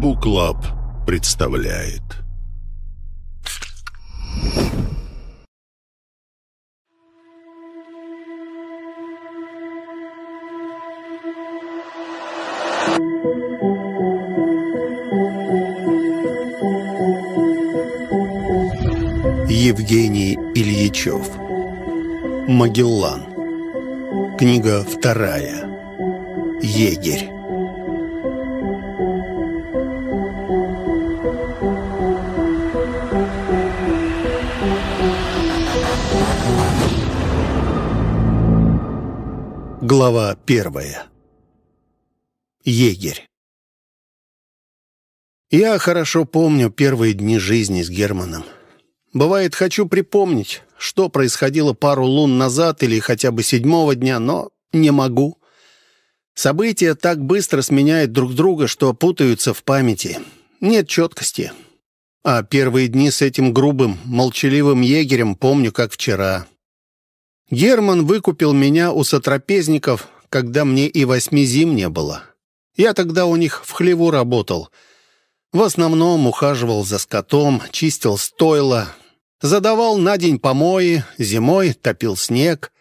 Буклаб представляет. Евгений Ильичев. Магеллан. Книга вторая. Егерь Глава первая. Егерь. Я хорошо помню первые дни жизни с Германом. Бывает, хочу припомнить, что происходило пару лун назад или хотя бы седьмого дня, но не могу. События так быстро сменяют друг друга, что путаются в памяти. Нет четкости. А первые дни с этим грубым, молчаливым егерем помню, как вчера. Герман выкупил меня у сотрапезников, когда мне и восьми зим не было. Я тогда у них в хлеву работал. В основном ухаживал за скотом, чистил стойла, задавал на день помои, зимой топил снег,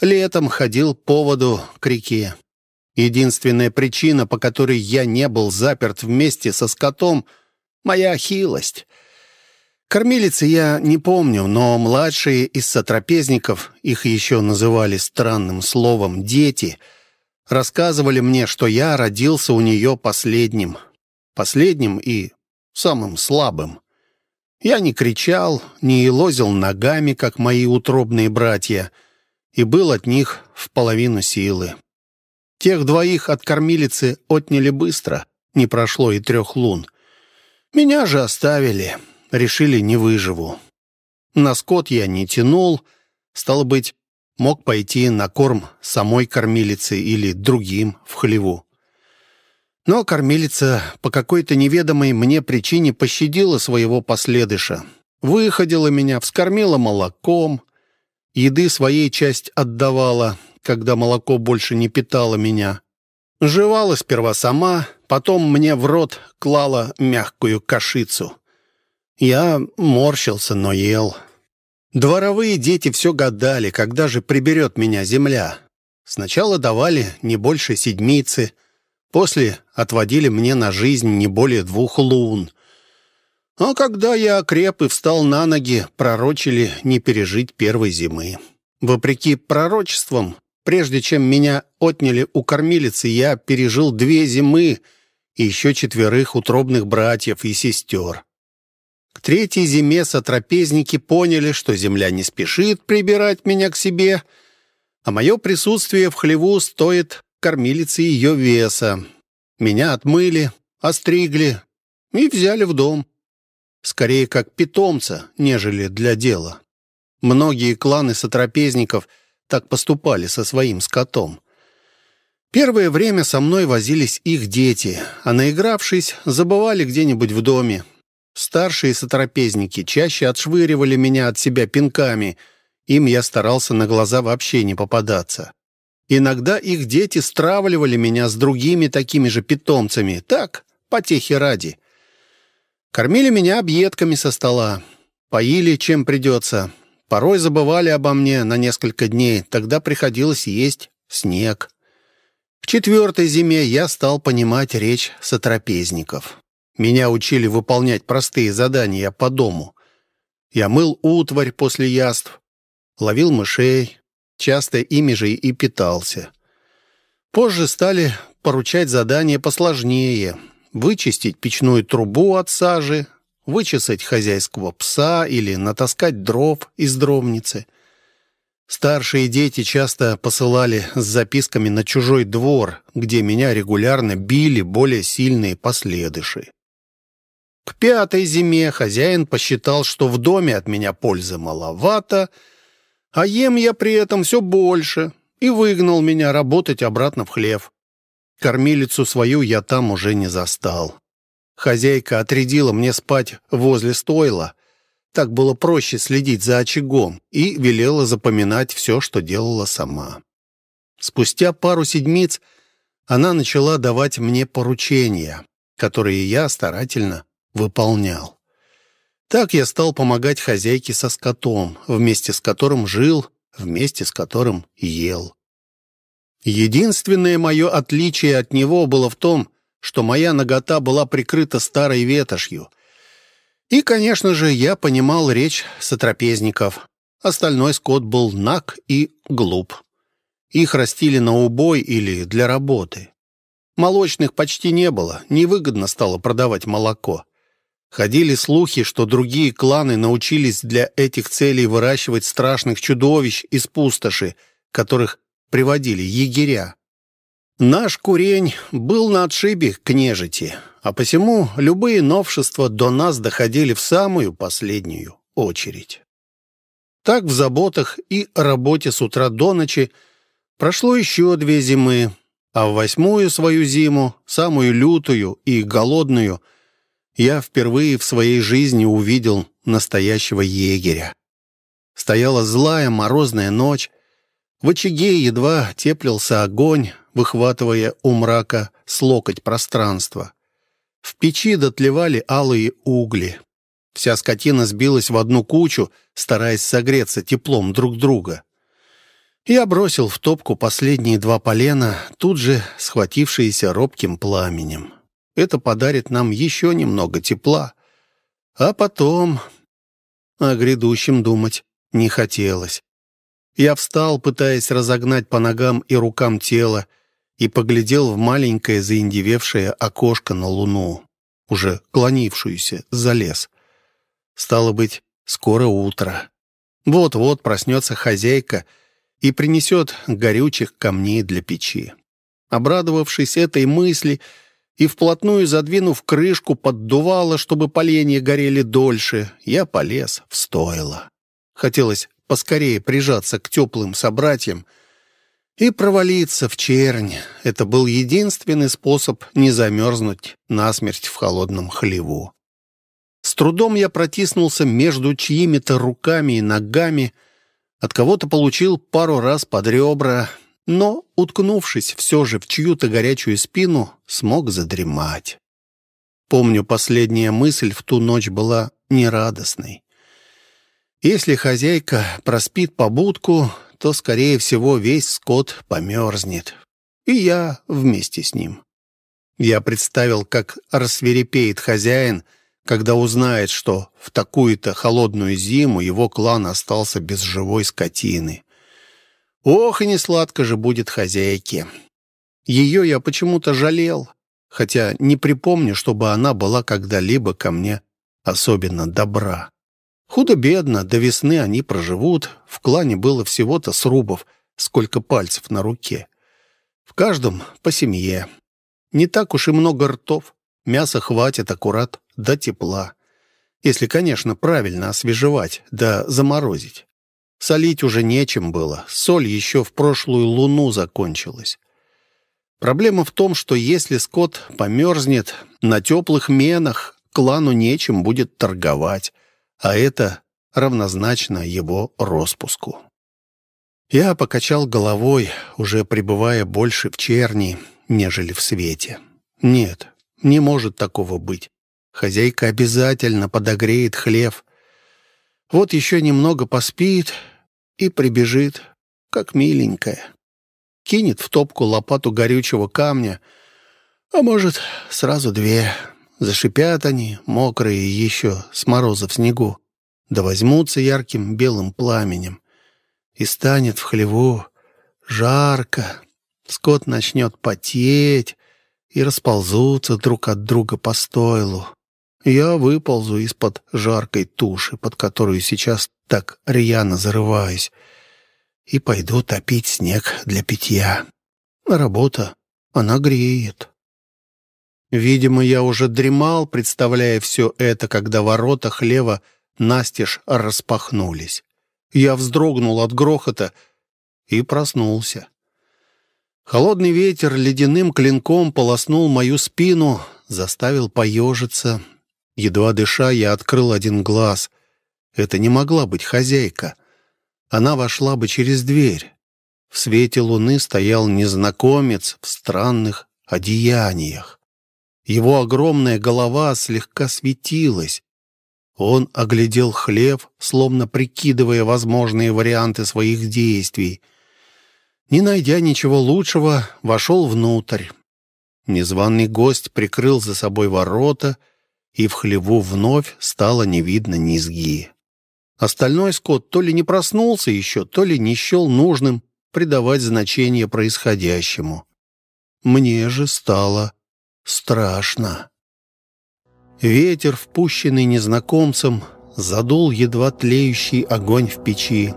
летом ходил по воду к реке. Единственная причина, по которой я не был заперт вместе со скотом — моя хилость — Кормилицы я не помню, но младшие из сотрапезников, их еще называли странным словом «дети», рассказывали мне, что я родился у нее последним. Последним и самым слабым. Я не кричал, не лозил ногами, как мои утробные братья, и был от них в половину силы. Тех двоих от кормилицы отняли быстро, не прошло и трех лун. Меня же оставили решили, не выживу. На скот я не тянул, стало быть, мог пойти на корм самой кормилицы или другим в хлеву. Но кормилица по какой-то неведомой мне причине пощадила своего последыша. Выходила меня, вскормила молоком, еды своей часть отдавала, когда молоко больше не питало меня. Жевала сперва сама, потом мне в рот клала мягкую кашицу. Я морщился, но ел. Дворовые дети все гадали, когда же приберет меня земля. Сначала давали не больше седмицы, после отводили мне на жизнь не более двух лун. А когда я окреп и встал на ноги, пророчили не пережить первой зимы. Вопреки пророчествам, прежде чем меня отняли у кормилицы, я пережил две зимы и еще четверых утробных братьев и сестер. К третьей зиме сотрапезники поняли, что земля не спешит прибирать меня к себе, а мое присутствие в хлеву стоит кормилице ее веса. Меня отмыли, остригли и взяли в дом. Скорее как питомца, нежели для дела. Многие кланы сотрапезников так поступали со своим скотом. Первое время со мной возились их дети, а наигравшись, забывали где-нибудь в доме, Старшие сотрапезники чаще отшвыривали меня от себя пинками. Им я старался на глаза вообще не попадаться. Иногда их дети стравливали меня с другими такими же питомцами. Так, потехи ради. Кормили меня объедками со стола. Поили, чем придется. Порой забывали обо мне на несколько дней. Тогда приходилось есть снег. В четвертой зиме я стал понимать речь сотрапезников. Меня учили выполнять простые задания по дому. Я мыл утварь после яств, ловил мышей, часто ими же и питался. Позже стали поручать задания посложнее. Вычистить печную трубу от сажи, вычесать хозяйского пса или натаскать дров из дровницы. Старшие дети часто посылали с записками на чужой двор, где меня регулярно били более сильные последыши. К пятой зиме хозяин посчитал, что в доме от меня пользы маловато, а ем я при этом все больше, и выгнал меня работать обратно в хлев. Кормилицу свою я там уже не застал. Хозяйка отрядила мне спать возле стойла. Так было проще следить за очагом и велела запоминать все, что делала сама. Спустя пару седмиц она начала давать мне поручения. которые я старательно выполнял. Так я стал помогать хозяйке со скотом, вместе с которым жил, вместе с которым ел. Единственное мое отличие от него было в том, что моя нагота была прикрыта старой ветошью. И, конечно же, я понимал речь сотрапезников. Остальной скот был наг и глуп. Их растили на убой или для работы. Молочных почти не было, невыгодно стало продавать молоко. Ходили слухи, что другие кланы научились для этих целей выращивать страшных чудовищ из пустоши, которых приводили егеря. Наш курень был на отшибе к нежити, а посему любые новшества до нас доходили в самую последнюю очередь. Так в заботах и работе с утра до ночи прошло еще две зимы, а в восьмую свою зиму, самую лютую и голодную – я впервые в своей жизни увидел настоящего егеря. Стояла злая морозная ночь. В очаге едва теплился огонь, выхватывая у мрака с локоть пространства. В печи дотлевали алые угли. Вся скотина сбилась в одну кучу, стараясь согреться теплом друг друга. Я бросил в топку последние два полена, тут же схватившиеся робким пламенем. Это подарит нам еще немного тепла. А потом... О грядущем думать не хотелось. Я встал, пытаясь разогнать по ногам и рукам тело, и поглядел в маленькое заиндевевшее окошко на луну, уже клонившуюся за лес. Стало быть, скоро утро. Вот-вот проснется хозяйка и принесет горючих камней для печи. Обрадовавшись этой мысли, и, вплотную задвинув крышку, поддувало, чтобы поленья горели дольше, я полез в стойло. Хотелось поскорее прижаться к теплым собратьям и провалиться в чернь. Это был единственный способ не замерзнуть насмерть в холодном хлеву. С трудом я протиснулся между чьими-то руками и ногами, от кого-то получил пару раз под ребра, но, уткнувшись все же в чью-то горячую спину, смог задремать. Помню, последняя мысль в ту ночь была нерадостной. Если хозяйка проспит побудку, то, скорее всего, весь скот померзнет. И я вместе с ним. Я представил, как рассверепеет хозяин, когда узнает, что в такую-то холодную зиму его клан остался без живой скотины. Ох, и не сладко же будет хозяйке. Ее я почему-то жалел, хотя не припомню, чтобы она была когда-либо ко мне особенно добра. Худо-бедно, до весны они проживут, в клане было всего-то срубов, сколько пальцев на руке. В каждом по семье. Не так уж и много ртов, мяса хватит аккурат до тепла. Если, конечно, правильно освежевать да заморозить. Солить уже нечем было. Соль еще в прошлую луну закончилась. Проблема в том, что если скот померзнет, на теплых менах клану нечем будет торговать, а это равнозначно его распуску. Я покачал головой, уже пребывая больше в черни, нежели в свете. Нет, не может такого быть. Хозяйка обязательно подогреет хлев. Вот еще немного поспит и прибежит, как миленькая. Кинет в топку лопату горючего камня, а может, сразу две. Зашипят они, мокрые еще, с мороза в снегу, да возьмутся ярким белым пламенем. И станет в хлеву жарко, скот начнет потеть, и расползутся друг от друга по стойлу. Я выползу из-под жаркой туши, под которую сейчас так рьяно зарываюсь, и пойду топить снег для питья. Работа, она греет. Видимо, я уже дремал, представляя все это, когда ворота хлева настежь распахнулись. Я вздрогнул от грохота и проснулся. Холодный ветер ледяным клинком полоснул мою спину, заставил поежиться, Едва дыша, я открыл один глаз. Это не могла быть хозяйка. Она вошла бы через дверь. В свете луны стоял незнакомец в странных одеяниях. Его огромная голова слегка светилась. Он оглядел хлев, словно прикидывая возможные варианты своих действий. Не найдя ничего лучшего, вошел внутрь. Незваный гость прикрыл за собой ворота, и в хлеву вновь стало не видно низги. Остальной скот то ли не проснулся еще, то ли не счел нужным придавать значение происходящему. Мне же стало страшно. Ветер, впущенный незнакомцем, задул едва тлеющий огонь в печи.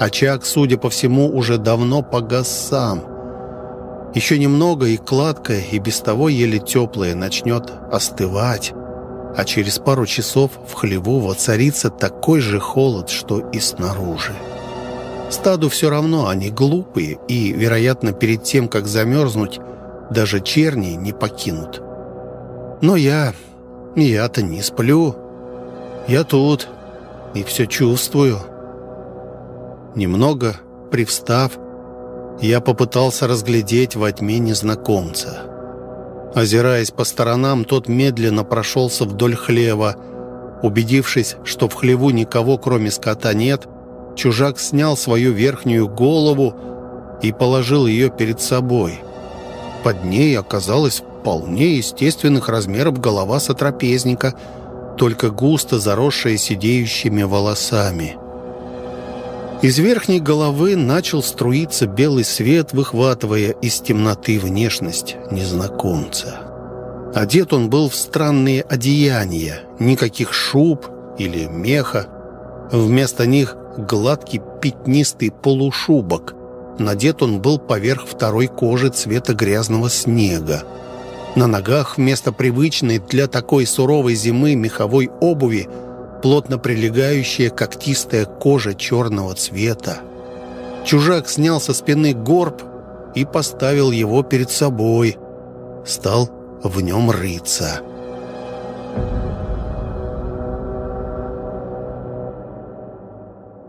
Очаг, судя по всему, уже давно погас сам. Еще немного, и кладка, и без того еле теплая, начнет остывать. А через пару часов в хлеву воцарится такой же холод, что и снаружи. Стаду все равно, они глупые, и, вероятно, перед тем, как замерзнуть, даже черни не покинут. Но я... я-то не сплю. Я тут и все чувствую. Немного привстав, я попытался разглядеть во тьме незнакомца. Озираясь по сторонам, тот медленно прошелся вдоль хлева. Убедившись, что в хлеву никого, кроме скота, нет, чужак снял свою верхнюю голову и положил ее перед собой. Под ней оказалась вполне естественных размеров голова сотрапезника, только густо заросшая сидеющими волосами. Из верхней головы начал струиться белый свет, выхватывая из темноты внешность незнакомца. Одет он был в странные одеяния, никаких шуб или меха. Вместо них гладкий пятнистый полушубок. Надет он был поверх второй кожи цвета грязного снега. На ногах вместо привычной для такой суровой зимы меховой обуви плотно прилегающая когтистая кожа черного цвета. Чужак снял со спины горб и поставил его перед собой. Стал в нем рыться.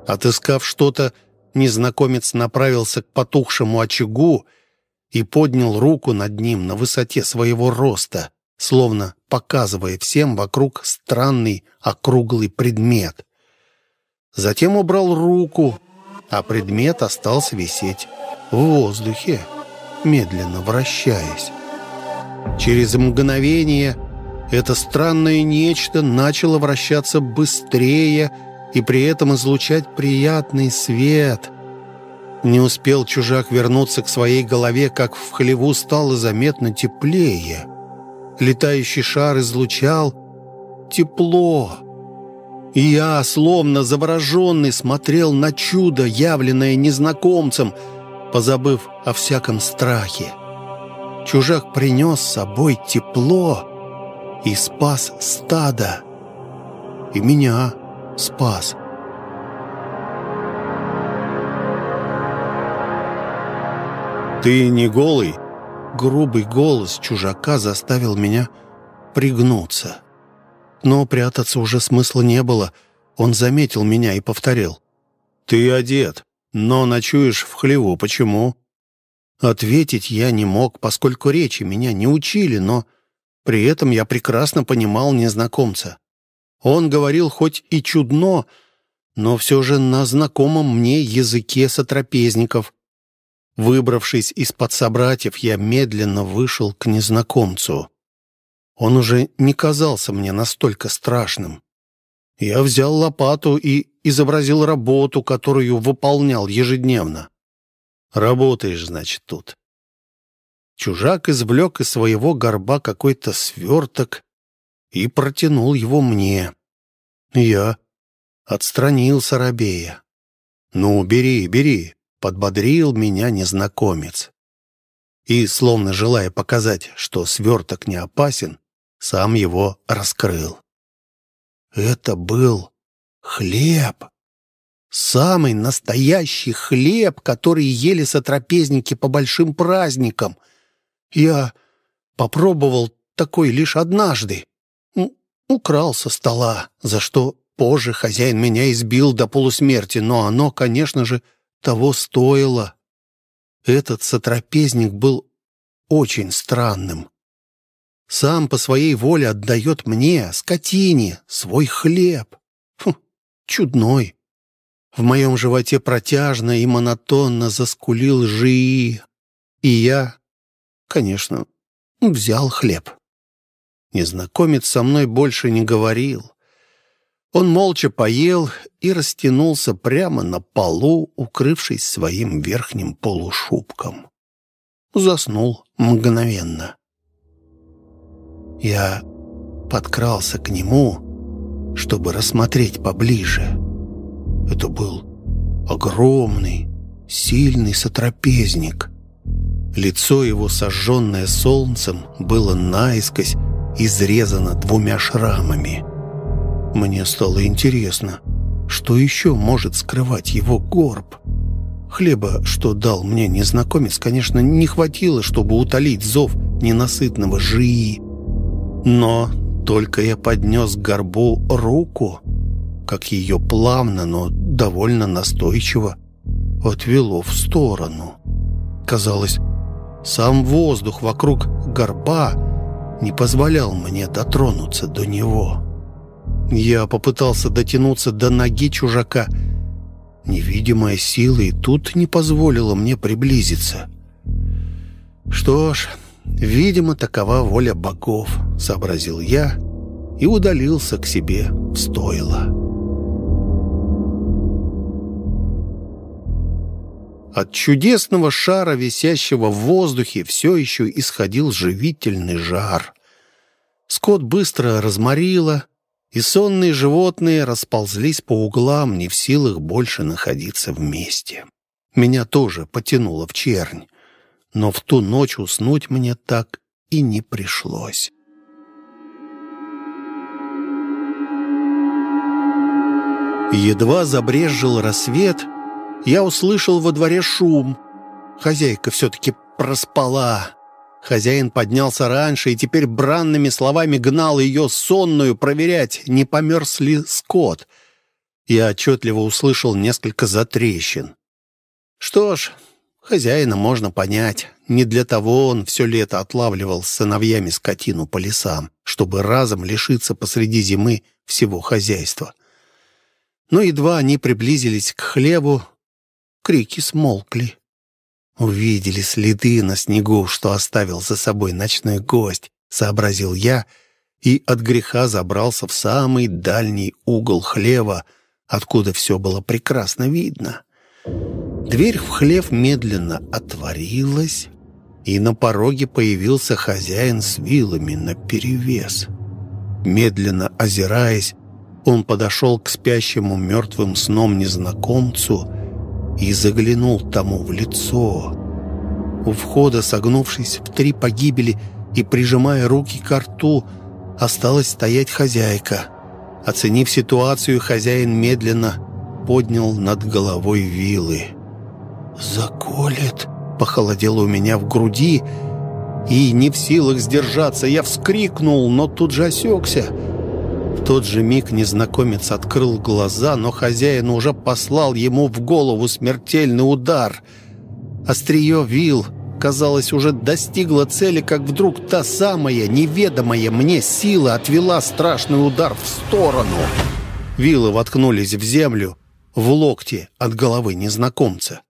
Отыскав что-то, незнакомец направился к потухшему очагу и поднял руку над ним на высоте своего роста словно показывая всем вокруг странный округлый предмет. Затем убрал руку, а предмет остался висеть в воздухе, медленно вращаясь. Через мгновение это странное нечто начало вращаться быстрее и при этом излучать приятный свет. Не успел чужак вернуться к своей голове, как в хлеву стало заметно теплее. Летающий шар излучал тепло. И я, словно завороженный, смотрел на чудо, явленное незнакомцем, позабыв о всяком страхе. Чужак принес с собой тепло и спас стадо. И меня спас. «Ты не голый?» Грубый голос чужака заставил меня пригнуться. Но прятаться уже смысла не было. Он заметил меня и повторил. «Ты одет, но ночуешь в хлеву. Почему?» Ответить я не мог, поскольку речи меня не учили, но при этом я прекрасно понимал незнакомца. Он говорил хоть и чудно, но все же на знакомом мне языке сотрапезников. Выбравшись из-под собратьев, я медленно вышел к незнакомцу. Он уже не казался мне настолько страшным. Я взял лопату и изобразил работу, которую выполнял ежедневно. «Работаешь, значит, тут». Чужак извлек из своего горба какой-то сверток и протянул его мне. Я отстранил Сарабея. «Ну, бери, бери, подбодрил меня незнакомец. И, словно желая показать, что сверток не опасен, сам его раскрыл. Это был хлеб. Самый настоящий хлеб, который ели сотрапезники по большим праздникам. Я попробовал такой лишь однажды. Украл со стола, за что позже хозяин меня избил до полусмерти, но оно, конечно же, того стоило. Этот сотрапезник был очень странным. сам по своей воле отдает мне, скотине, свой хлеб. Фу, чудной. В моем животе протяжно и монотонно заскулил жи, и я, конечно, взял хлеб. Незнакомец со мной больше не говорил. Он молча поел и растянулся прямо на полу, укрывшись своим верхним полушубком. Заснул мгновенно. Я подкрался к нему, чтобы рассмотреть поближе. Это был огромный, сильный сотрапезник. Лицо его, сожженное солнцем, было наискось изрезано двумя шрамами. Мне стало интересно, что еще может скрывать его горб. Хлеба, что дал мне незнакомец, конечно, не хватило, чтобы утолить зов ненасытного жии. Но только я поднес к горбу руку, как ее плавно, но довольно настойчиво отвело в сторону. Казалось, сам воздух вокруг горба не позволял мне дотронуться до него. Я попытался дотянуться до ноги чужака. Невидимая сила и тут не позволила мне приблизиться. Что ж, «Видимо, такова воля богов», — сообразил я и удалился к себе в стойло. От чудесного шара, висящего в воздухе, все еще исходил живительный жар. Скот быстро разморило, и сонные животные расползлись по углам, не в силах больше находиться вместе. Меня тоже потянуло в чернь но в ту ночь уснуть мне так и не пришлось. Едва забрезжил рассвет, я услышал во дворе шум. Хозяйка все-таки проспала. Хозяин поднялся раньше и теперь бранными словами гнал ее сонную проверять, не померз ли скот. Я отчетливо услышал несколько затрещин. Что ж, Хозяина можно понять. Не для того он все лето отлавливал с сыновьями скотину по лесам, чтобы разом лишиться посреди зимы всего хозяйства. Но едва они приблизились к хлебу, крики смолкли. Увидели следы на снегу, что оставил за собой ночной гость, сообразил я, и от греха забрался в самый дальний угол хлева, откуда все было прекрасно видно. Дверь в хлев медленно отворилась, и на пороге появился хозяин с вилами наперевес. Медленно озираясь, он подошел к спящему мертвым сном незнакомцу и заглянул тому в лицо. У входа, согнувшись в три погибели и прижимая руки к рту, осталась стоять хозяйка. Оценив ситуацию, хозяин медленно поднял над головой вилы. «Заколет!» — похолодело у меня в груди, и не в силах сдержаться, я вскрикнул, но тут же осекся. В тот же миг незнакомец открыл глаза, но хозяин уже послал ему в голову смертельный удар. Острие вил, казалось, уже достигло цели, как вдруг та самая неведомая мне сила отвела страшный удар в сторону. Вилы воткнулись в землю, в локте от головы незнакомца.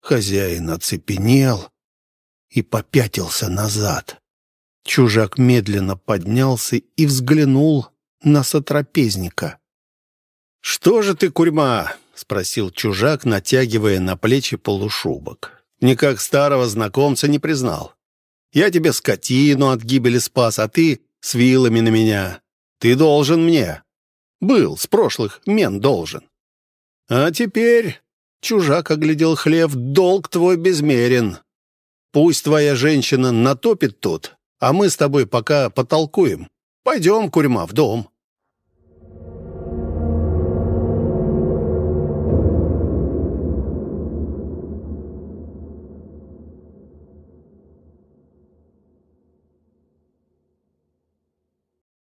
Хозяин оцепенел и попятился назад. Чужак медленно поднялся и взглянул на сотрапезника. «Что же ты, курьма?» — спросил чужак, натягивая на плечи полушубок. «Никак старого знакомца не признал. Я тебе скотину от гибели спас, а ты с вилами на меня. Ты должен мне. Был, с прошлых мен должен. А теперь Чужак оглядел хлев. «Долг твой безмерен. Пусть твоя женщина натопит тут, а мы с тобой пока потолкуем. Пойдем, курьма, в дом».